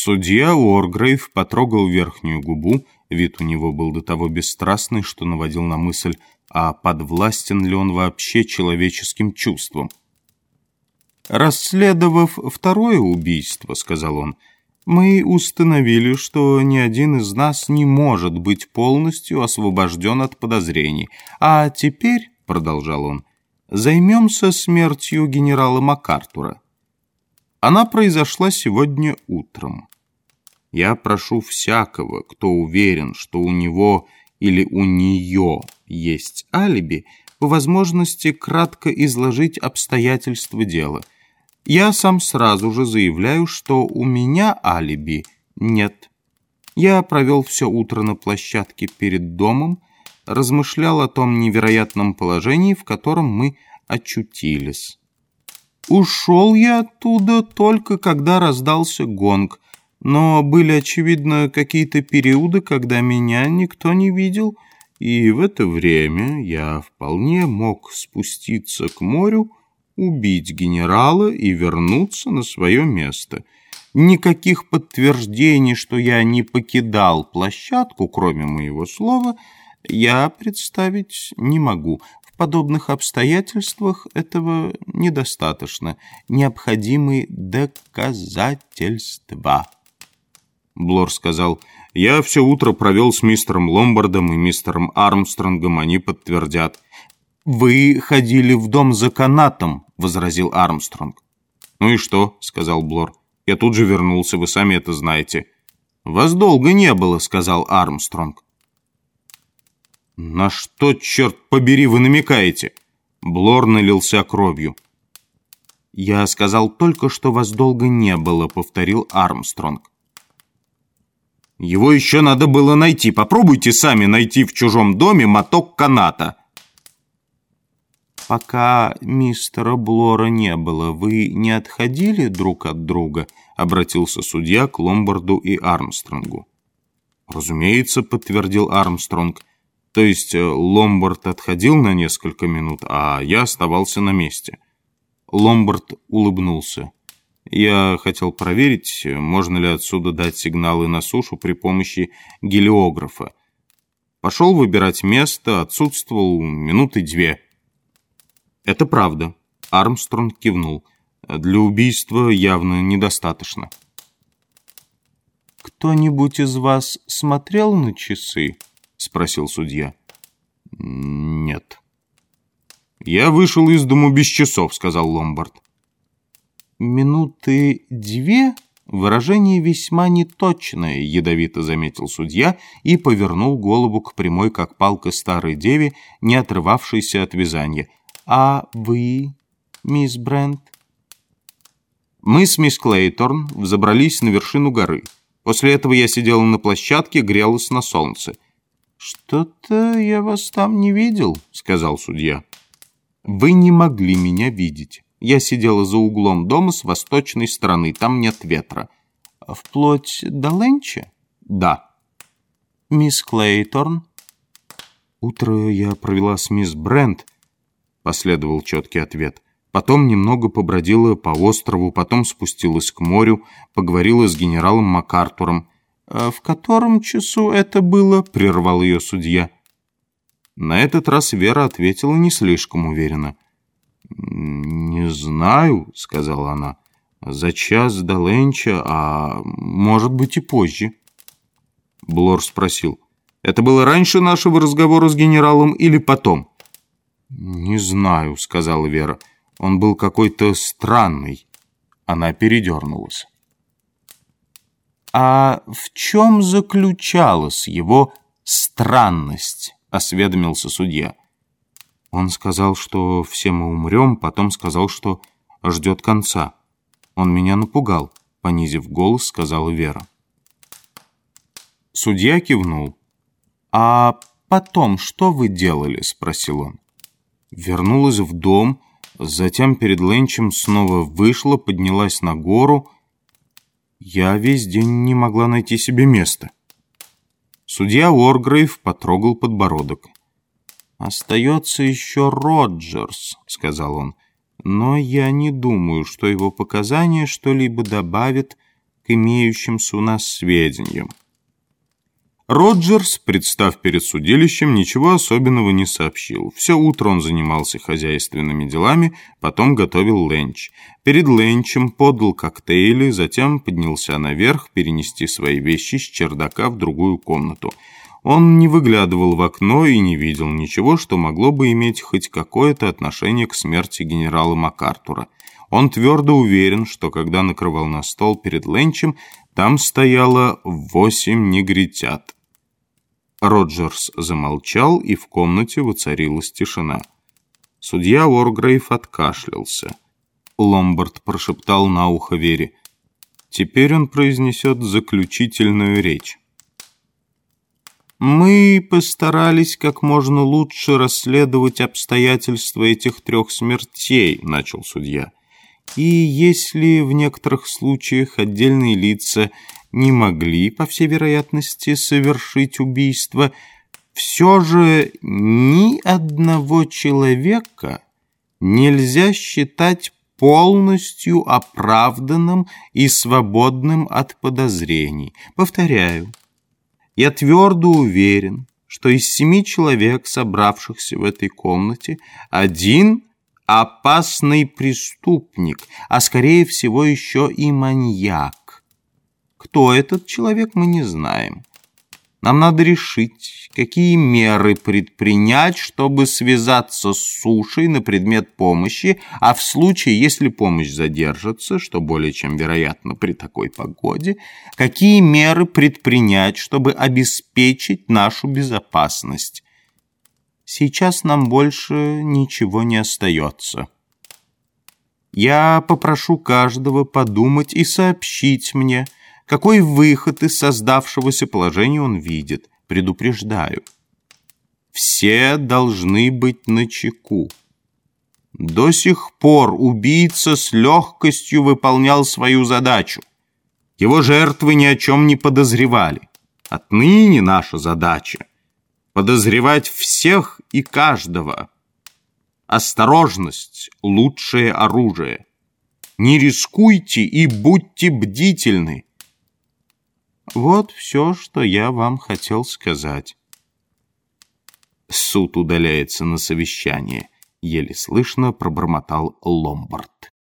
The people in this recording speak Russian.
Судья Уоргрейв потрогал верхнюю губу, вид у него был до того бесстрастный, что наводил на мысль, а подвластен ли он вообще человеческим чувствам. «Расследовав второе убийство», — сказал он, — «мы установили, что ни один из нас не может быть полностью освобожден от подозрений. А теперь», — продолжал он, — «займемся смертью генерала МакАртура». Она произошла сегодня утром. Я прошу всякого, кто уверен, что у него или у нее есть алиби, по возможности кратко изложить обстоятельства дела. Я сам сразу же заявляю, что у меня алиби нет. Я провел все утро на площадке перед домом, размышлял о том невероятном положении, в котором мы очутились. Ушел я оттуда только когда раздался гонг, но были, очевидно, какие-то периоды, когда меня никто не видел, и в это время я вполне мог спуститься к морю, убить генерала и вернуться на свое место. Никаких подтверждений, что я не покидал площадку, кроме моего слова, я представить не могу подобных обстоятельствах этого недостаточно. Необходимы доказательства. Блор сказал, «Я все утро провел с мистером Ломбардом и мистером Армстронгом, они подтвердят». «Вы ходили в дом за канатом», — возразил Армстронг. «Ну и что?» — сказал Блор. «Я тут же вернулся, вы сами это знаете». «Вас долго не было», — сказал Армстронг. «На что, черт побери, вы намекаете?» Блор налился кровью. «Я сказал только, что вас долго не было», — повторил Армстронг. «Его еще надо было найти. Попробуйте сами найти в чужом доме моток каната». «Пока мистера Блора не было, вы не отходили друг от друга?» — обратился судья к Ломбарду и Армстронгу. «Разумеется», — подтвердил Армстронг. То есть э, Ломбард отходил на несколько минут, а я оставался на месте. Ломбард улыбнулся. Я хотел проверить, можно ли отсюда дать сигналы на сушу при помощи гелиографа. Пошел выбирать место, отсутствовал минуты две. Это правда. Армстронг кивнул. Для убийства явно недостаточно. «Кто-нибудь из вас смотрел на часы?» — спросил судья. «Нет». «Я вышел из дому без часов», — сказал Ломбард. «Минуты две?» Выражение весьма неточное, ядовито заметил судья и повернул голову к прямой, как палка старой деве, не отрывавшейся от вязания. «А вы, мисс Брент?» Мы с мисс Клейторн взобрались на вершину горы. После этого я сидела на площадке, грелась на солнце. «Что-то я вас там не видел», — сказал судья. «Вы не могли меня видеть. Я сидела за углом дома с восточной стороны, там нет ветра». «Вплоть до Ленча?» «Да». «Мисс Клейторн?» «Утро я провела с мисс Брент», — последовал четкий ответ. Потом немного побродила по острову, потом спустилась к морю, поговорила с генералом МакАртуром. «А «В котором часу это было?» — прервал ее судья. На этот раз Вера ответила не слишком уверенно. «Не знаю», — сказала она. «За час до Ленча, а может быть и позже». Блор спросил. «Это было раньше нашего разговора с генералом или потом?» «Не знаю», — сказала Вера. «Он был какой-то странный». Она передернулась. «А в чем заключалась его странность?» — осведомился судья. Он сказал, что все мы умрем, потом сказал, что ждет конца. Он меня напугал, понизив голос, сказала Вера. Судья кивнул. «А потом что вы делали?» — спросил он. Вернулась в дом, затем перед Ленчем снова вышла, поднялась на гору — я весь день не могла найти себе места. Судья Уоргрейв потрогал подбородок. «Остается еще Роджерс», — сказал он. «Но я не думаю, что его показания что-либо добавят к имеющимся у нас сведениям. Роджерс, представ перед судилищем, ничего особенного не сообщил. Все утро он занимался хозяйственными делами, потом готовил ленч. Перед ленчем подал коктейли, затем поднялся наверх перенести свои вещи с чердака в другую комнату. Он не выглядывал в окно и не видел ничего, что могло бы иметь хоть какое-то отношение к смерти генерала МакАртура. Он твердо уверен, что когда накрывал на стол перед ленчем, там стояло восемь негритят. Роджерс замолчал, и в комнате воцарилась тишина. Судья Уоргрейв откашлялся. Ломбард прошептал на ухо Вере. Теперь он произнесет заключительную речь. «Мы постарались как можно лучше расследовать обстоятельства этих трех смертей», — начал судья. «И если в некоторых случаях отдельные лица не могли, по всей вероятности, совершить убийство, все же ни одного человека нельзя считать полностью оправданным и свободным от подозрений. Повторяю, я твердо уверен, что из семи человек, собравшихся в этой комнате, один опасный преступник, а скорее всего еще и маньяк. Кто этот человек, мы не знаем. Нам надо решить, какие меры предпринять, чтобы связаться с сушей на предмет помощи, а в случае, если помощь задержится, что более чем вероятно при такой погоде, какие меры предпринять, чтобы обеспечить нашу безопасность. Сейчас нам больше ничего не остается. Я попрошу каждого подумать и сообщить мне – какой выход из создавшегося положения он видит? Предупреждаю. Все должны быть начеку. До сих пор убийца с легкостью выполнял свою задачу. Его жертвы ни о чем не подозревали. Отныне наша задача — подозревать всех и каждого. Осторожность — лучшее оружие. Не рискуйте и будьте бдительны. Вот все, что я вам хотел сказать. Суд удаляется на совещание. Еле слышно пробормотал Ломбард.